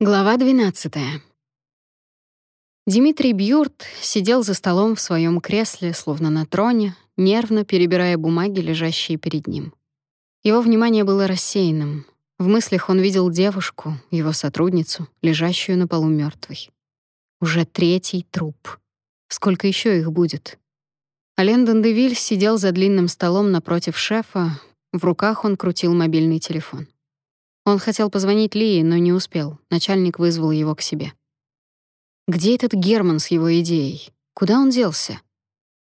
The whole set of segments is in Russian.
Глава 12. Дмитрий Бьюрт сидел за столом в своем кресле, словно на троне, нервно перебирая бумаги, лежащие перед ним. Его внимание было рассеянным. В мыслях он видел девушку, его сотрудницу, лежащую на полу мертвой. Уже третий труп. Сколько еще их будет? Ален Дандевиль сидел за длинным столом напротив шефа, в руках он крутил мобильный телефон. Он хотел позвонить Лии, но не успел. Начальник вызвал его к себе. Где этот Герман с его идеей? Куда он делся?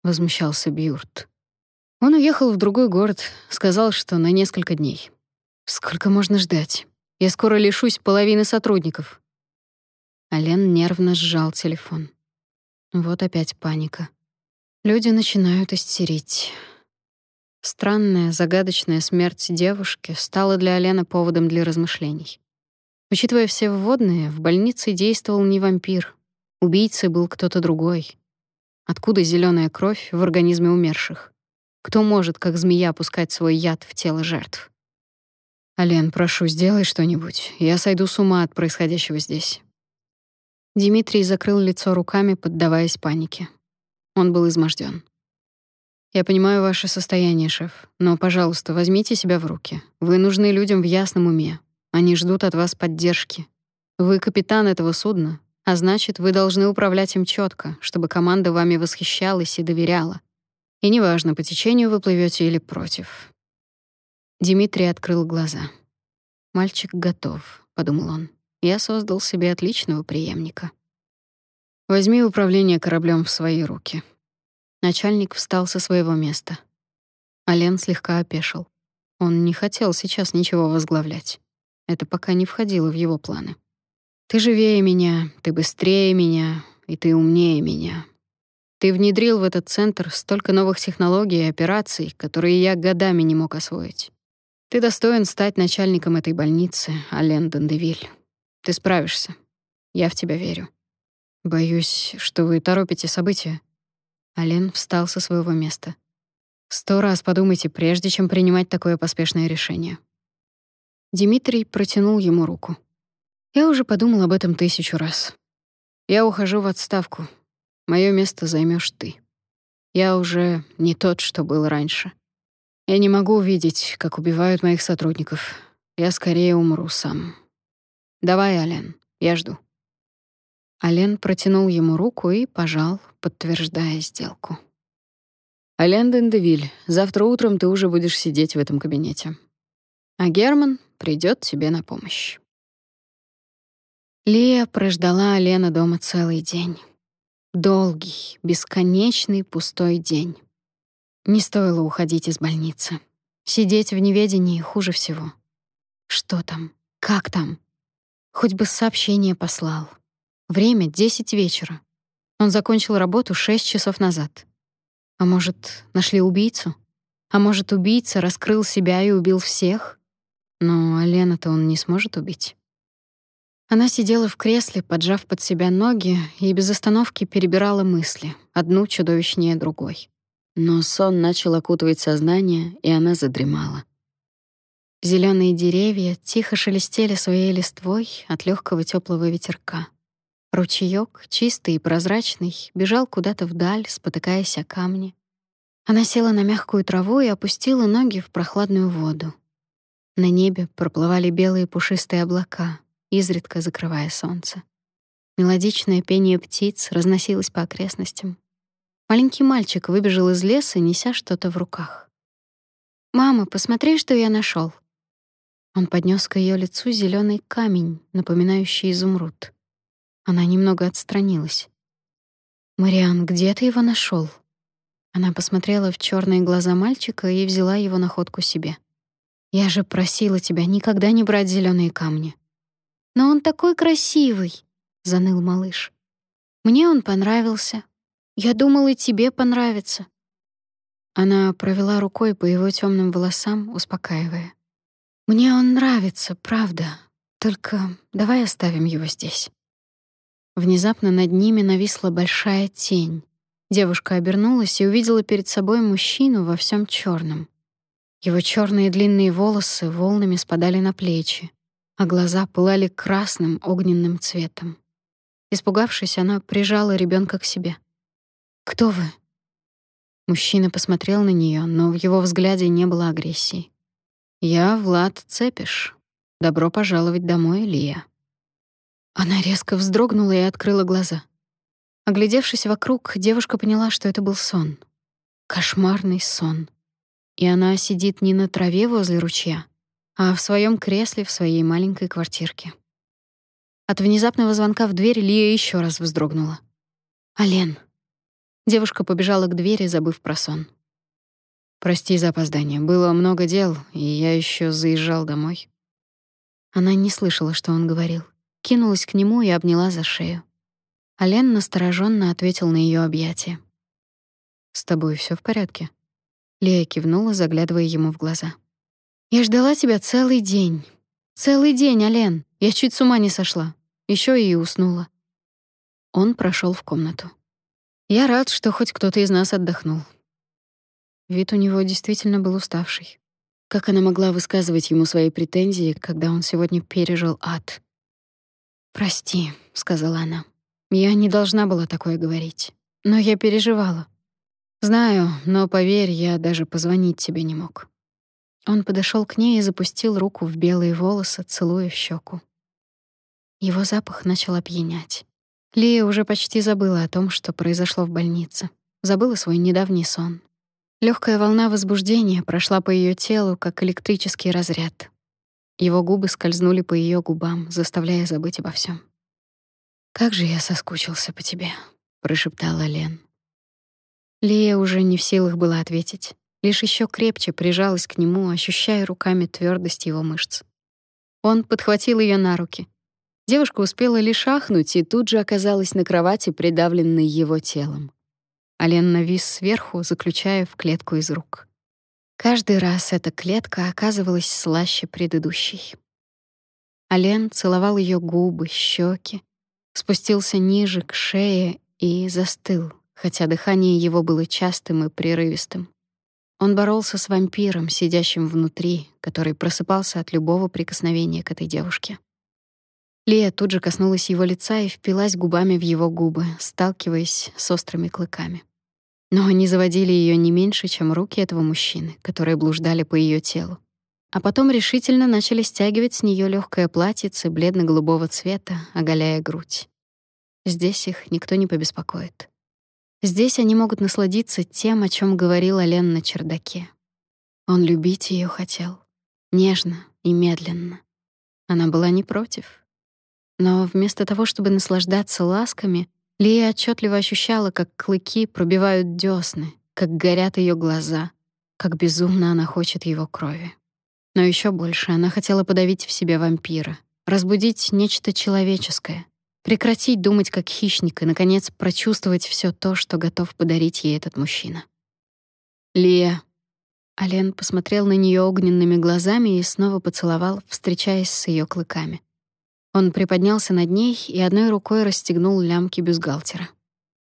возмущался Бьюрт. Он уехал в другой город, сказал, что на несколько дней. Сколько можно ждать? Я скоро лишусь половины сотрудников. Ален нервно сжал телефон. Вот опять паника. Люди начинают истерить. Странная, загадочная смерть девушки стала для Алены поводом для размышлений. Учитывая все вводные, в больнице действовал не вампир. Убийцей был кто-то другой. Откуда зеленая кровь в организме умерших? Кто может, как змея, пускать свой яд в тело жертв? «Ален, прошу, сделай что-нибудь. Я сойду с ума от происходящего здесь». Дмитрий закрыл лицо руками, поддаваясь панике. Он был измождён. Я понимаю ваше состояние, шеф, но, пожалуйста, возьмите себя в руки. Вы нужны людям в ясном уме. Они ждут от вас поддержки. Вы капитан этого судна, а значит, вы должны управлять им четко, чтобы команда вами восхищалась и доверяла. И неважно, по течению вы плывете или против. Дмитрий открыл глаза. Мальчик готов, подумал он. Я создал себе отличного преемника. Возьми управление кораблем в свои руки. Начальник встал со своего места. Ален слегка опешил. Он не хотел сейчас ничего возглавлять. Это пока не входило в его планы. Ты живее меня, ты быстрее меня, и ты умнее меня. Ты внедрил в этот центр столько новых технологий и операций, которые я годами не мог освоить. Ты достоин стать начальником этой больницы, Ален Дендевиль. Ты справишься. Я в тебя верю. Боюсь, что вы торопите события. Ален встал со своего места. Сто раз подумайте, прежде чем принимать такое поспешное решение. Дмитрий протянул ему руку. Я уже подумал об этом тысячу раз. Я ухожу в отставку. Моё место займёшь ты. Я уже не тот, что был раньше. Я не могу увидеть, как убивают моих сотрудников. Я скорее умру сам. Давай, Ален, я жду. Ален протянул ему руку и пожал, подтверждая сделку. «Ален Дендевиль, завтра утром ты уже будешь сидеть в этом кабинете. А Герман придёт тебе на помощь». Лия прождала Алена дома целый день. Долгий, бесконечный, пустой день. Не стоило уходить из больницы. Сидеть в неведении хуже всего. Что там? Как там? Хоть бы сообщение послал. Время — десять вечера. Он закончил работу шесть часов назад. А может, нашли убийцу? А может, убийца раскрыл себя и убил всех? Но Алена-то он не сможет убить. Она сидела в кресле, поджав под себя ноги, и без остановки перебирала мысли, одну чудовищнее другой. Но сон начал окутывать сознание, и она задремала. Зеленые деревья тихо шелестели своей листвой от легкого теплого ветерка. Ручеёк, чистый и прозрачный, бежал куда-то вдаль, спотыкаясь о камни. Она села на мягкую траву и опустила ноги в прохладную воду. На небе проплывали белые пушистые облака, изредка закрывая солнце. Мелодичное пение птиц разносилось по окрестностям. Маленький мальчик выбежал из леса, неся что-то в руках. «Мама, посмотри, что я нашел. Он поднес к ее лицу зеленый камень, напоминающий изумруд. Она немного отстранилась. «Мариан, где ты его нашел? Она посмотрела в черные глаза мальчика и взяла его находку себе. «Я же просила тебя никогда не брать зеленые камни». «Но он такой красивый», — заныл малыш. «Мне он понравился. Я думала, и тебе понравится». Она провела рукой по его темным волосам, успокаивая. «Мне он нравится, правда. Только давай оставим его здесь». Внезапно над ними нависла большая тень. Девушка обернулась и увидела перед собой мужчину во всем черном. Его черные длинные волосы волнами спадали на плечи, а глаза пылали красным огненным цветом. Испугавшись, она прижала ребенка к себе. «Кто вы?» Мужчина посмотрел на нее, но в его взгляде не было агрессии. «Я Влад Цепиш. Добро пожаловать домой, Лия». Она резко вздрогнула и открыла глаза. Оглядевшись вокруг, девушка поняла, что это был сон. Кошмарный сон. И она сидит не на траве возле ручья, а в своем кресле в своей маленькой квартирке. От внезапного звонка в дверь Лия еще раз вздрогнула. «Ален». Девушка побежала к двери, забыв про сон. «Прости за опоздание. Было много дел, и я еще заезжал домой». Она не слышала, что он говорил. Кинулась к нему и обняла за шею. Ален настороженно ответил на ее объятие. «С тобой все в порядке?» Лия кивнула, заглядывая ему в глаза. «Я ждала тебя целый день. Целый день, Ален. Я чуть с ума не сошла. Еще и уснула. Он прошел в комнату. Я рад, что хоть кто-то из нас отдохнул. Вид у него действительно был уставший. Как она могла высказывать ему свои претензии, когда он сегодня пережил ад? «Прости», — сказала она. «Я не должна была такое говорить. Но я переживала. Знаю, но поверь, я даже позвонить тебе не мог». Он подошел к ней и запустил руку в белые волосы, целуя в щеку. Его запах начал опьянять. Лия уже почти забыла о том, что произошло в больнице. Забыла свой недавний сон. Легкая волна возбуждения прошла по ее телу, как электрический разряд. Его губы скользнули по ее губам, заставляя забыть обо всем. «Как же я соскучился по тебе», — прошептала Лен. Лия уже не в силах была ответить, лишь еще крепче прижалась к нему, ощущая руками твердость его мышц. Он подхватил ее на руки, Девушка успела лишь ахнуть и тут же оказалась на кровати, придавленной его телом. Ален навис сверху, заключая в клетку из рук. Каждый раз эта клетка оказывалась слаще предыдущей. Ален целовал ее губы, щеки, спустился ниже к шее и застыл, хотя дыхание его было частым и прерывистым. Он боролся с вампиром, сидящим внутри, который просыпался от любого прикосновения к этой девушке. Лия тут же коснулась его лица и впилась губами в его губы, сталкиваясь с острыми клыками. Но они заводили ее не меньше, чем руки этого мужчины, которые блуждали по ее телу. А потом решительно начали стягивать с нее легкое платьице бледно-голубого цвета, оголяя грудь. Здесь их никто не побеспокоит. Здесь они могут насладиться тем, о чем говорил Лен на чердаке. Он любить ее хотел, нежно и медленно. Она была не против. Но вместо того, чтобы наслаждаться ласками, Лия отчетливо ощущала, как клыки пробивают десны, как горят ее глаза, как безумно она хочет его крови. Но еще больше она хотела подавить в себе вампира, разбудить нечто человеческое, прекратить думать как хищник и, наконец, прочувствовать все то, что готов подарить ей этот мужчина. «Лия». Ален посмотрел на нее огненными глазами и снова поцеловал, встречаясь с ее клыками. Он приподнялся над ней и одной рукой расстегнул лямки бюстгальтера.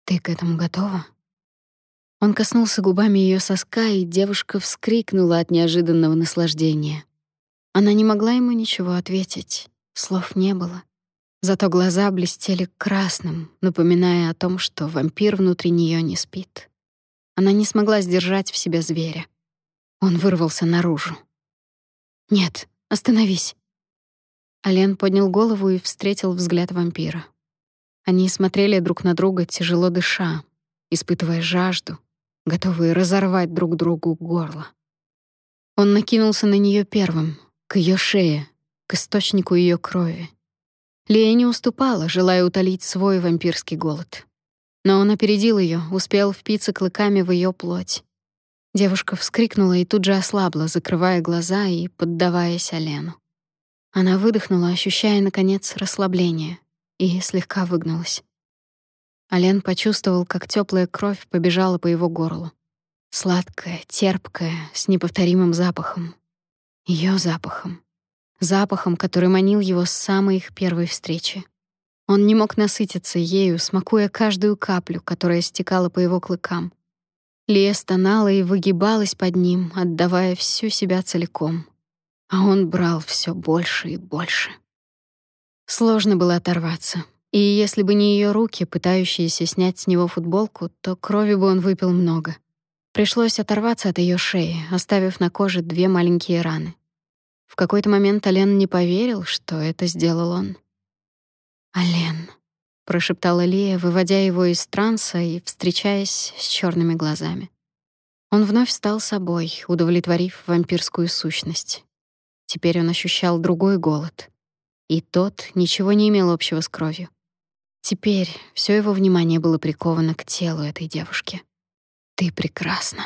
«Ты к этому готова?» Он коснулся губами ее соска, и девушка вскрикнула от неожиданного наслаждения. Она не могла ему ничего ответить, слов не было. Зато глаза блестели красным, напоминая о том, что вампир внутри нее не спит. Она не смогла сдержать в себе зверя. Он вырвался наружу. «Нет, остановись!» Ален поднял голову и встретил взгляд вампира. Они смотрели друг на друга, тяжело дыша, испытывая жажду, готовые разорвать друг другу горло. Он накинулся на нее первым, к ее шее, к источнику ее крови. Лея не уступала, желая утолить свой вампирский голод. Но он опередил ее, успел впиться клыками в ее плоть. Девушка вскрикнула и тут же ослабла, закрывая глаза и поддаваясь Алену. Она выдохнула, ощущая, наконец, расслабление, и слегка выгнулась. Ален почувствовал, как теплая кровь побежала по его горлу. Сладкая, терпкая, с неповторимым запахом. Ее запахом. Запахом, который манил его с самой их первой встречи. Он не мог насытиться ею, смакуя каждую каплю, которая стекала по его клыкам. Лия стонала и выгибалась под ним, отдавая всю себя целиком. А он брал все больше и больше. Сложно было оторваться. И если бы не ее руки, пытающиеся снять с него футболку, то крови бы он выпил много. Пришлось оторваться от ее шеи, оставив на коже две маленькие раны. В какой-то момент Ален не поверил, что это сделал он. «Ален», — прошептала Лия, выводя его из транса и встречаясь с черными глазами. Он вновь стал собой, удовлетворив вампирскую сущность. Теперь он ощущал другой голод. И тот ничего не имел общего с кровью. Теперь все его внимание было приковано к телу этой девушки. Ты прекрасна.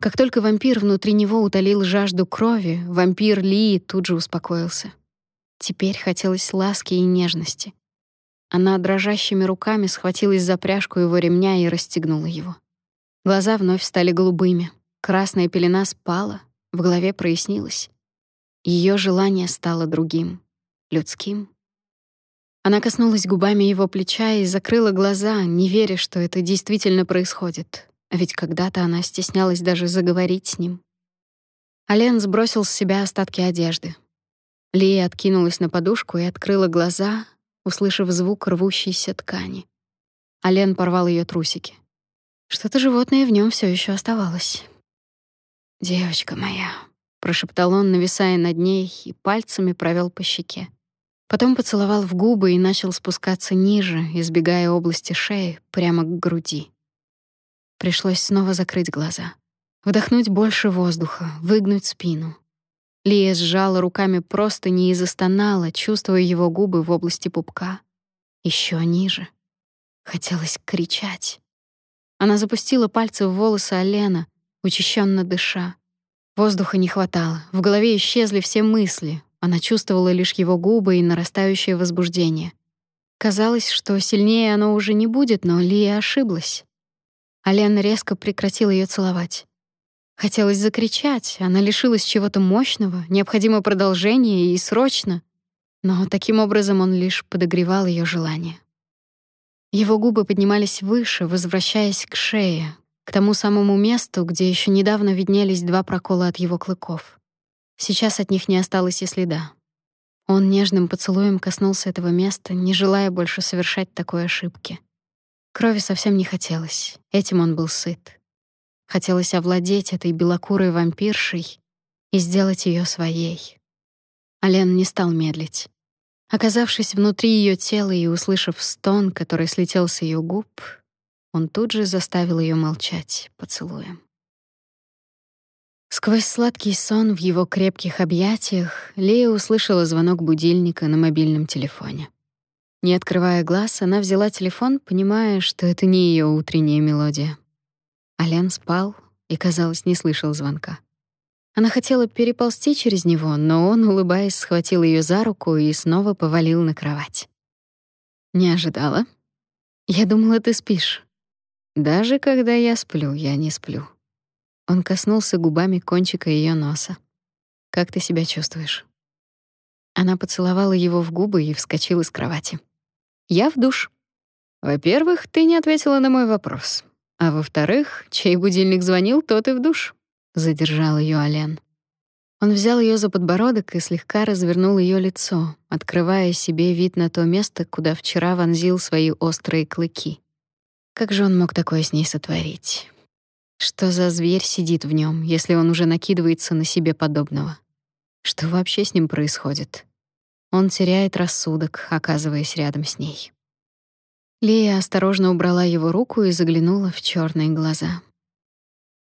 Как только вампир внутри него утолил жажду крови, вампир Ли тут же успокоился. Теперь хотелось ласки и нежности. Она дрожащими руками схватилась за пряжку его ремня и расстегнула его. Глаза вновь стали голубыми, красная пелена спала, в голове прояснилось. Ее желание стало другим, людским. Она коснулась губами его плеча и закрыла глаза, не веря, что это действительно происходит. А ведь когда-то она стеснялась даже заговорить с ним. Ален сбросил с себя остатки одежды. Лия откинулась на подушку и открыла глаза, услышав звук рвущейся ткани. Ален порвал ее трусики. Что-то животное в нем все еще оставалось. «Девочка моя», — прошептал он, нависая над ней, и пальцами провел по щеке. Потом поцеловал в губы и начал спускаться ниже, избегая области шеи, прямо к груди. Пришлось снова закрыть глаза. Вдохнуть больше воздуха, выгнуть спину. Лия сжала руками просто не и застонала, чувствуя его губы в области пупка. Еще ниже. Хотелось кричать. Она запустила пальцы в волосы Алена, учащенно дыша. Воздуха не хватало, в голове исчезли все мысли, она чувствовала лишь его губы и нарастающее возбуждение. Казалось, что сильнее оно уже не будет, но Лия ошиблась. Ален резко прекратил ее целовать. Хотелось закричать, она лишилась чего-то мощного, необходимо продолжение и срочно. Но таким образом он лишь подогревал ее желание. Его губы поднимались выше, возвращаясь к шее, к тому самому месту, где еще недавно виднелись два прокола от его клыков. Сейчас от них не осталось и следа. Он нежным поцелуем коснулся этого места, не желая больше совершать такой ошибки. Крови совсем не хотелось, этим он был сыт. Хотелось овладеть этой белокурой вампиршей и сделать ее своей. Ален не стал медлить. Оказавшись внутри ее тела и услышав стон, который слетел с ее губ, он тут же заставил ее молчать поцелуем. Сквозь сладкий сон в его крепких объятиях Лея услышала звонок будильника на мобильном телефоне. Не открывая глаз, она взяла телефон, понимая, что это не ее утренняя мелодия. Ален спал и, казалось, не слышал звонка. Она хотела переползти через него, но он, улыбаясь, схватил ее за руку и снова повалил на кровать. «Не ожидала? Я думала, ты спишь. Даже когда я сплю, я не сплю. Он коснулся губами кончика ее носа. Как ты себя чувствуешь? Она поцеловала его в губы и вскочила с кровати. Я в душ. Во-первых, ты не ответила на мой вопрос. А во-вторых, чей будильник звонил, тот и в душ. Задержал ее Ален. Он взял ее за подбородок и слегка развернул ее лицо, открывая себе вид на то место, куда вчера вонзил свои острые клыки. Как же он мог такое с ней сотворить? Что за зверь сидит в нем, если он уже накидывается на себе подобного? Что вообще с ним происходит? Он теряет рассудок, оказываясь рядом с ней. Лия осторожно убрала его руку и заглянула в черные глаза.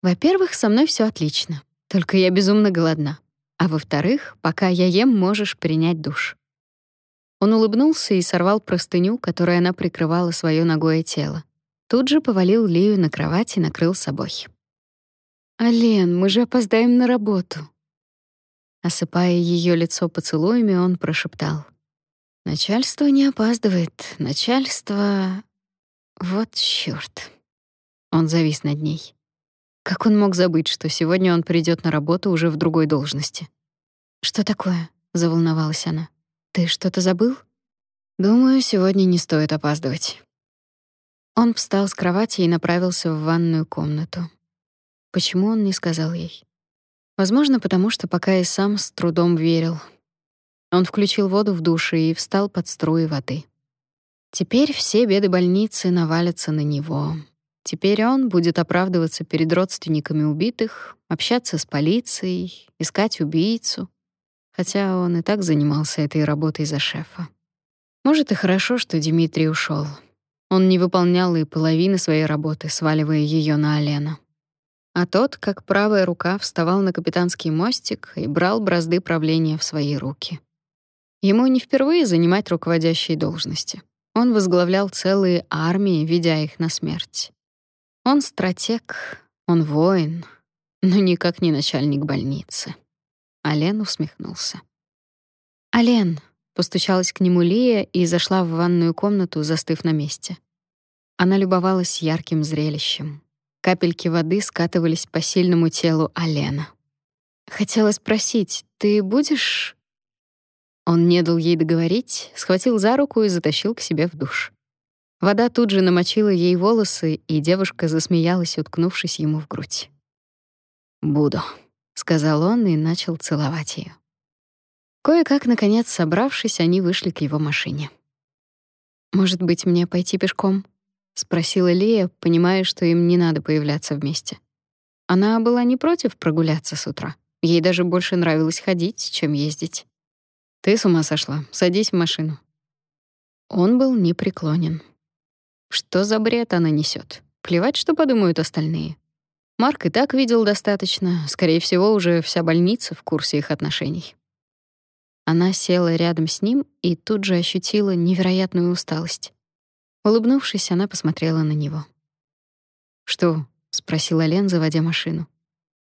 Во-первых, со мной все отлично, только я безумно голодна. А во-вторых, пока я ем, можешь принять душ. Он улыбнулся и сорвал простыню, которой она прикрывала свое ногое тело. Тут же повалил Лию на кровать и накрыл собой. «Ален, мы же опоздаем на работу». Осыпая ее лицо поцелуями, он прошептал. «Начальство не опаздывает. Начальство... Вот чёрт». Он завис над ней. Как он мог забыть, что сегодня он придёт на работу уже в другой должности? «Что такое?» — заволновалась она. «Ты что-то забыл?» «Думаю, сегодня не стоит опаздывать». Он встал с кровати и направился в ванную комнату. Почему он не сказал ей? Возможно, потому что пока и сам с трудом верил. Он включил воду в душе и встал под струи воды. Теперь все беды больницы навалятся на него. Теперь он будет оправдываться перед родственниками убитых, общаться с полицией, искать убийцу, хотя он и так занимался этой работой за шефа. Может, и хорошо, что Дмитрий ушел. Он не выполнял и половины своей работы, сваливая ее на Алена. А тот, как правая рука, вставал на капитанский мостик и брал бразды правления в свои руки. Ему не впервые занимать руководящие должности. Он возглавлял целые армии, ведя их на смерть. Он стратег, он воин, но никак не начальник больницы. Ален усмехнулся. «Ален», Постучалась к нему Лия и зашла в ванную комнату, застыв на месте. Она любовалась ярким зрелищем. Капельки воды скатывались по сильному телу Алена. Хотела спросить: "Ты будешь?" Он не дал ей договорить, схватил за руку и затащил к себе в душ. Вода тут же намочила ей волосы, и девушка засмеялась, уткнувшись ему в грудь. "Буду", сказал он и начал целовать ее. Кое-как, наконец, собравшись, они вышли к его машине. «Может быть, мне пойти пешком?» — спросила Лия, понимая, что им не надо появляться вместе. Она была не против прогуляться с утра. Ей даже больше нравилось ходить, чем ездить. «Ты с ума сошла. Садись в машину». Он был непреклонен. Что за бред она несет? Плевать, что подумают остальные. Марк и так видел достаточно. Скорее всего, уже вся больница в курсе их отношений. Она села рядом с ним и тут же ощутила невероятную усталость. Улыбнувшись, она посмотрела на него. «Что?» — спросила Лен, заводя машину.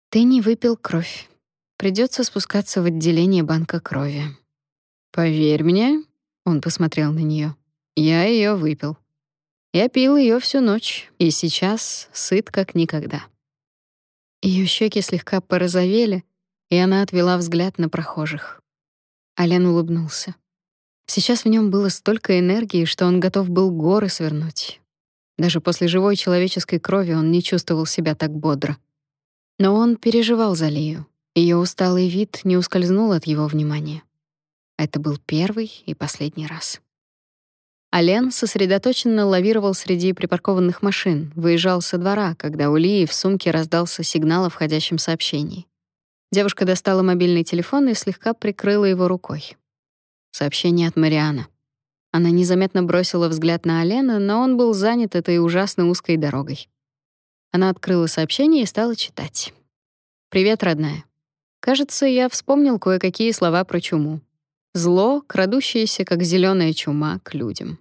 «Ты не выпил кровь. Придется спускаться в отделение банка крови». «Поверь мне», — он посмотрел на нее. «я ее выпил. Я пил ее всю ночь, и сейчас сыт как никогда». Ее щеки слегка порозовели, и она отвела взгляд на прохожих. Ален улыбнулся. Сейчас в нем было столько энергии, что он готов был горы свернуть. Даже после живой человеческой крови он не чувствовал себя так бодро. Но он переживал за Лию. Ее усталый вид не ускользнул от его внимания. Это был первый и последний раз. Ален сосредоточенно лавировал среди припаркованных машин, выезжал со двора, когда у Лии в сумке раздался сигнал о входящем сообщении. Девушка достала мобильный телефон и слегка прикрыла его рукой. Сообщение от Марианы. Она незаметно бросила взгляд на Алена, но он был занят этой ужасно узкой дорогой. Она открыла сообщение и стала читать. «Привет, родная. Кажется, я вспомнил кое-какие слова про чуму. Зло, крадущееся, как зеленая чума, к людям.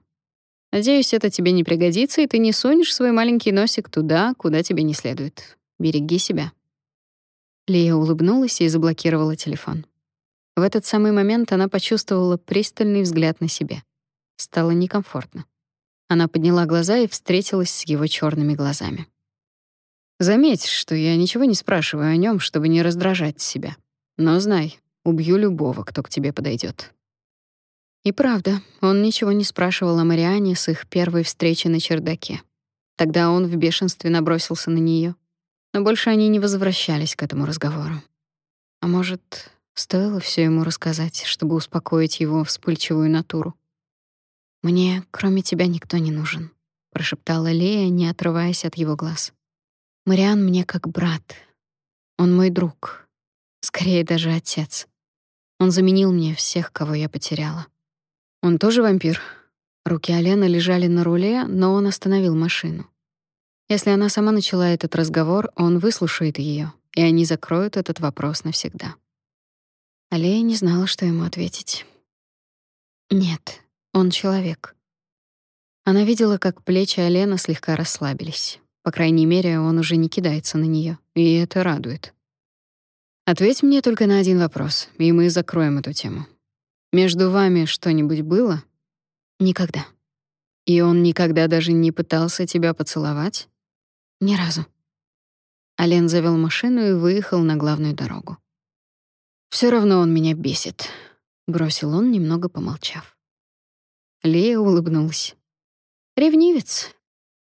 Надеюсь, это тебе не пригодится, и ты не сунешь свой маленький носик туда, куда тебе не следует. Береги себя». Лия улыбнулась и заблокировала телефон. В этот самый момент она почувствовала пристальный взгляд на себя. Стало некомфортно. Она подняла глаза и встретилась с его черными глазами. Заметь, что я ничего не спрашиваю о нем, чтобы не раздражать себя. Но знай, убью любого, кто к тебе подойдет. И правда, он ничего не спрашивал о Мариане с их первой встречи на чердаке. Тогда он в бешенстве набросился на нее но больше они не возвращались к этому разговору. А может, стоило все ему рассказать, чтобы успокоить его вспыльчивую натуру? «Мне, кроме тебя, никто не нужен», — прошептала Лея, не отрываясь от его глаз. «Мариан мне как брат. Он мой друг. Скорее, даже отец. Он заменил мне всех, кого я потеряла. Он тоже вампир?» Руки Алены лежали на руле, но он остановил машину. Если она сама начала этот разговор, он выслушает ее, и они закроют этот вопрос навсегда. Алия не знала, что ему ответить. Нет, он человек. Она видела, как плечи Алена слегка расслабились. По крайней мере, он уже не кидается на нее, и это радует. Ответь мне только на один вопрос, и мы закроем эту тему. Между вами что-нибудь было? Никогда. И он никогда даже не пытался тебя поцеловать? Ни разу. Ален завел машину и выехал на главную дорогу. Все равно он меня бесит, бросил он, немного помолчав. Лея улыбнулась. Ревнивец.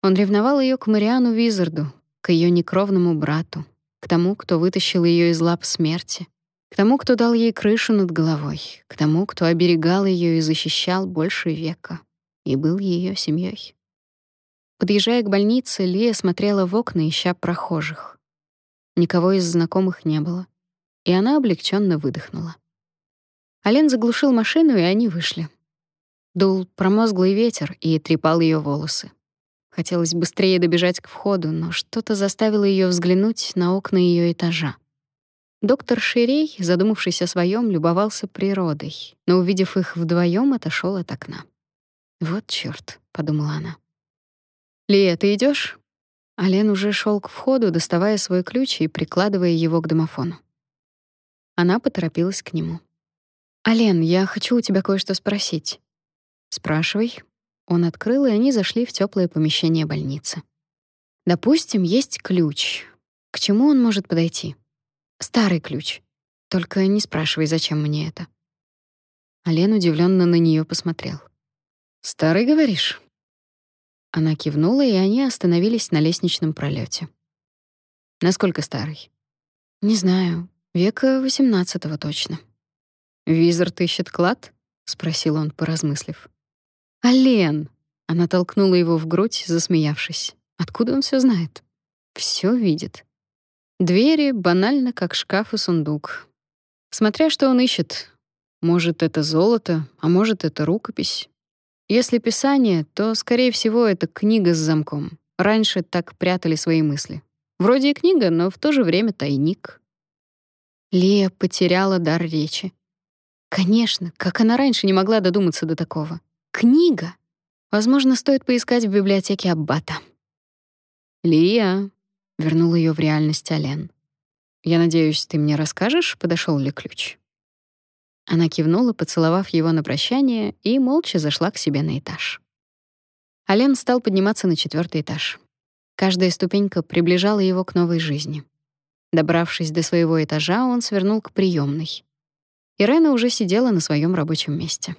Он ревновал ее к Мариану Визарду, к ее некровному брату. к тому, кто вытащил ее из лап смерти, к тому, кто дал ей крышу над головой, к тому, кто оберегал ее и защищал больше века и был ее семьей. Подъезжая к больнице, Лия смотрела в окна, ища прохожих. Никого из знакомых не было, и она облегченно выдохнула. Ален заглушил машину, и они вышли. Дул промозглый ветер и трепал ее волосы. Хотелось быстрее добежать к входу, но что-то заставило ее взглянуть на окна ее этажа. Доктор Ширей, задумавшись о своем, любовался природой, но, увидев их вдвоем, отошел от окна. «Вот чёрт», — подумала она. «Лия, ты идёшь?» Ален уже шёл к входу, доставая свой ключ и прикладывая его к домофону. Она поторопилась к нему. «Ален, я хочу у тебя кое-что спросить». «Спрашивай». Он открыл, и они зашли в тёплое помещение больницы. «Допустим, есть ключ. К чему он может подойти?» «Старый ключ. Только не спрашивай, зачем мне это». Ален удивлённо на неё посмотрел. Старый, говоришь? Она кивнула, и они остановились на лестничном пролете. Насколько старый? Не знаю, века восемнадцатого точно. Визард ищет клад? спросил он, поразмыслив. Ален, она толкнула его в грудь, засмеявшись. Откуда он все знает? Все видит. Двери банально как шкаф и сундук. Смотря что он ищет. Может, это золото, а может, это рукопись. Если писание, то, скорее всего, это книга с замком. Раньше так прятали свои мысли. Вроде и книга, но в то же время тайник. Лия потеряла дар речи. Конечно, как она раньше не могла додуматься до такого. Книга. Возможно, стоит поискать в библиотеке Аббата. Лия вернул ее в реальность Ален. Я надеюсь, ты мне расскажешь, подошел ли ключ. Она кивнула, поцеловав его на прощание, и молча зашла к себе на этаж. Ален стал подниматься на четвертый этаж. Каждая ступенька приближала его к новой жизни. Добравшись до своего этажа, он свернул к приемной. Ирена уже сидела на своем рабочем месте.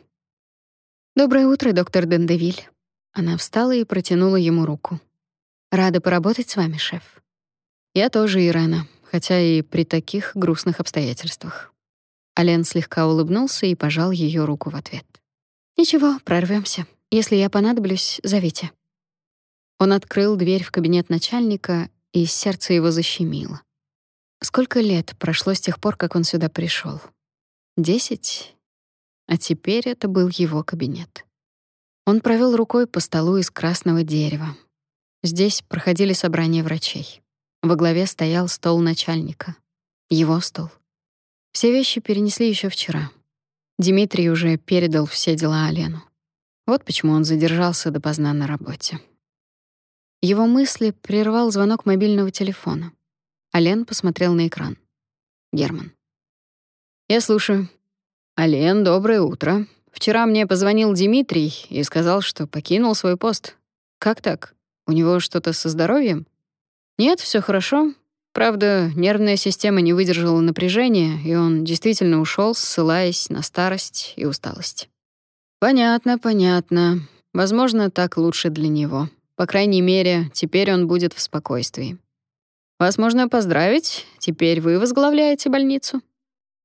«Доброе утро, доктор Дендевиль». Она встала и протянула ему руку. «Рада поработать с вами, шеф». «Я тоже, Ирена, хотя и при таких грустных обстоятельствах». Ален слегка улыбнулся и пожал ее руку в ответ. «Ничего, прорвемся. Если я понадоблюсь, зовите». Он открыл дверь в кабинет начальника, и сердце его защемило. Сколько лет прошло с тех пор, как он сюда пришел? Десять? А теперь это был его кабинет. Он провел рукой по столу из красного дерева. Здесь проходили собрания врачей. Во главе стоял стол начальника. Его стол. Все вещи перенесли еще вчера. Дмитрий уже передал все дела Алену. Вот почему он задержался допоздна на работе. Его мысли прервал звонок мобильного телефона. Ален посмотрел на экран. Герман. «Я слушаю». «Ален, доброе утро. Вчера мне позвонил Дмитрий и сказал, что покинул свой пост. Как так? У него что-то со здоровьем?» «Нет, все хорошо. Правда, нервная система не выдержала напряжения, и он действительно ушел, ссылаясь на старость и усталость. Понятно, понятно. Возможно, так лучше для него. По крайней мере, теперь он будет в спокойствии. Вас можно поздравить. Теперь вы возглавляете больницу.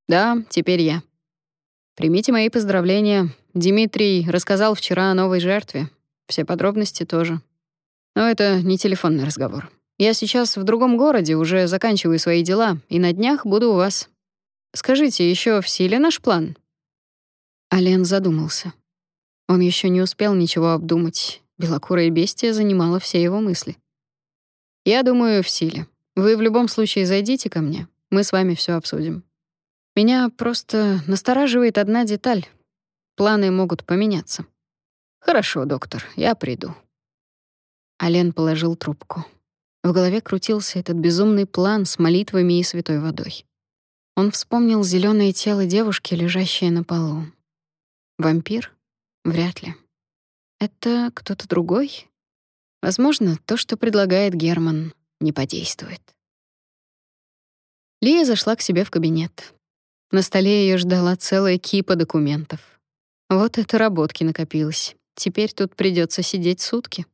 Да, теперь я. Примите мои поздравления. Дмитрий рассказал вчера о новой жертве. Все подробности тоже. Но это не телефонный разговор. Я сейчас в другом городе, уже заканчиваю свои дела, и на днях буду у вас. Скажите, еще в силе наш план?» Ален задумался. Он еще не успел ничего обдумать. Белокурая бестия занимала все его мысли. «Я думаю, в силе. Вы в любом случае зайдите ко мне. Мы с вами все обсудим. Меня просто настораживает одна деталь. Планы могут поменяться». «Хорошо, доктор, я приду». Ален положил трубку. В голове крутился этот безумный план с молитвами и святой водой. Он вспомнил зеленое тело девушки, лежащее на полу. Вампир? Вряд ли. Это кто-то другой? Возможно, то, что предлагает Герман, не подействует. Лия зашла к себе в кабинет. На столе ее ждала целая кипа документов. Вот это работки накопилось. Теперь тут придется сидеть сутки.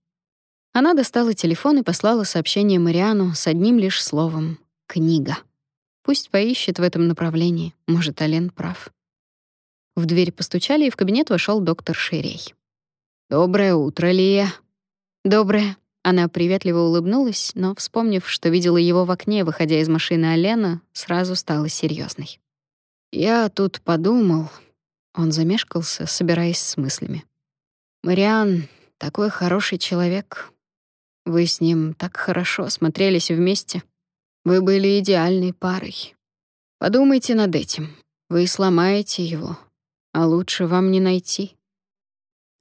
Она достала телефон и послала сообщение Мариану с одним лишь словом Книга. Пусть поищет в этом направлении, может, Ален прав. В дверь постучали, и в кабинет вошел доктор Ширей. «Доброе утро, Лия». «Доброе». Она приветливо улыбнулась, но, вспомнив, что видела его в окне, выходя из машины Алена, сразу стала серьезной. «Я тут подумал...» Он замешкался, собираясь с мыслями. «Мариан такой хороший человек. Вы с ним так хорошо смотрелись вместе. Вы были идеальной парой. Подумайте над этим. Вы сломаете его, а лучше вам не найти».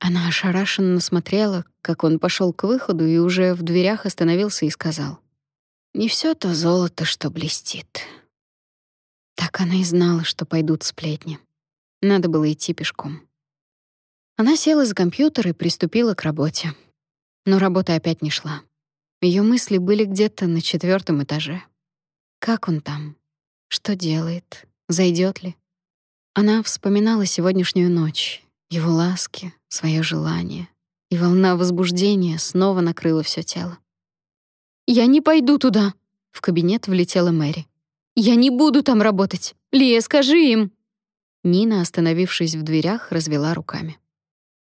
Она ошарашенно смотрела, как он пошел к выходу и уже в дверях остановился и сказал: "Не все то золото, что блестит". Так она и знала, что пойдут сплетни. Надо было идти пешком. Она села за компьютер и приступила к работе. Но работа опять не шла. Ее мысли были где-то на четвертом этаже. Как он там? Что делает? Зайдет ли? Она вспоминала сегодняшнюю ночь, его ласки, свое желание, и волна возбуждения снова накрыла все тело. «Я не пойду туда!» — в кабинет влетела Мэри. «Я не буду там работать! Лия, скажи им!» Нина, остановившись в дверях, развела руками.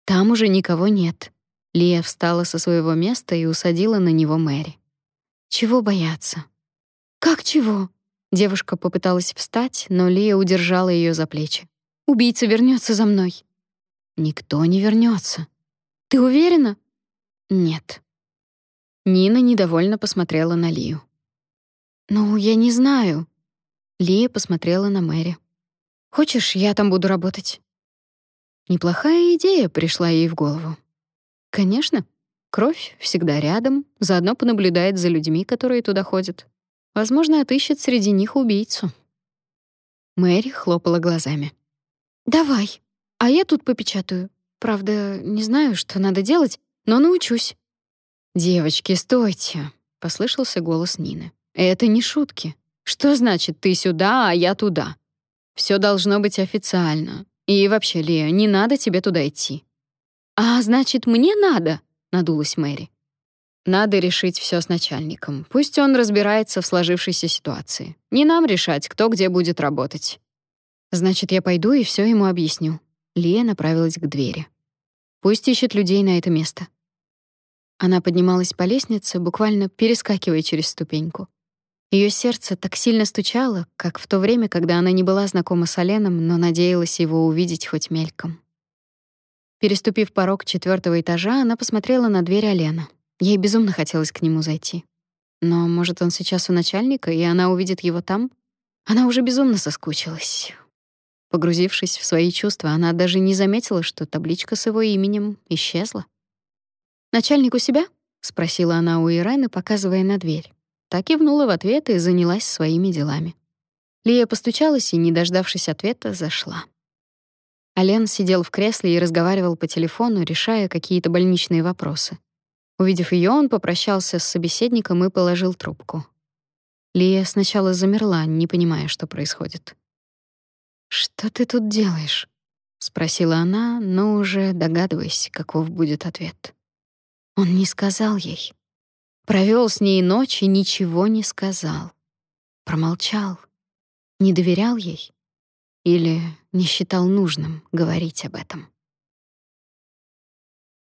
«Там уже никого нет». Лия встала со своего места и усадила на него Мэри. «Чего бояться?» «Как чего?» Девушка попыталась встать, но Лия удержала ее за плечи. «Убийца вернется за мной». Никто не вернется. Ты уверена? Нет. Нина недовольно посмотрела на Лию. Ну, я не знаю. Лия посмотрела на Мэри. Хочешь, я там буду работать? Неплохая идея пришла ей в голову. Конечно, кровь всегда рядом, заодно понаблюдает за людьми, которые туда ходят. Возможно, отыщет среди них убийцу. Мэри хлопала глазами. «Давай», а я тут попечатаю. Правда, не знаю, что надо делать, но научусь. Девочки, стойте, послышался голос Нины. Это не шутки. Что значит ты сюда, а я туда? Все должно быть официально. И вообще, Лия, не надо тебе туда идти. А значит, мне надо, надулась Мэри. Надо решить все с начальником. Пусть он разбирается в сложившейся ситуации. Не нам решать, кто где будет работать. Значит, я пойду и все ему объясню. Лия направилась к двери. Пусть ищет людей на это место. Она поднималась по лестнице, буквально перескакивая через ступеньку. Ее сердце так сильно стучало, как в то время, когда она не была знакома с Оленом, но надеялась его увидеть хоть мельком. Переступив порог четвертого этажа, она посмотрела на дверь Олена. Ей безумно хотелось к нему зайти. Но, может, он сейчас у начальника, и она увидит его там? Она уже безумно соскучилась. Погрузившись в свои чувства, она даже не заметила, что табличка с его именем исчезла. «Начальник у себя?» — спросила она у Ирены, показывая на дверь. Так и внула в ответ и занялась своими делами. Лия постучалась и, не дождавшись ответа, зашла. Ален сидел в кресле и разговаривал по телефону, решая какие-то больничные вопросы. Увидев ее, он попрощался с собеседником и положил трубку. Лия сначала замерла, не понимая, что происходит. «Что ты тут делаешь?» — спросила она, но уже догадываясь, каков будет ответ. Он не сказал ей. Провел с ней ночь и ничего не сказал. Промолчал. Не доверял ей или не считал нужным говорить об этом.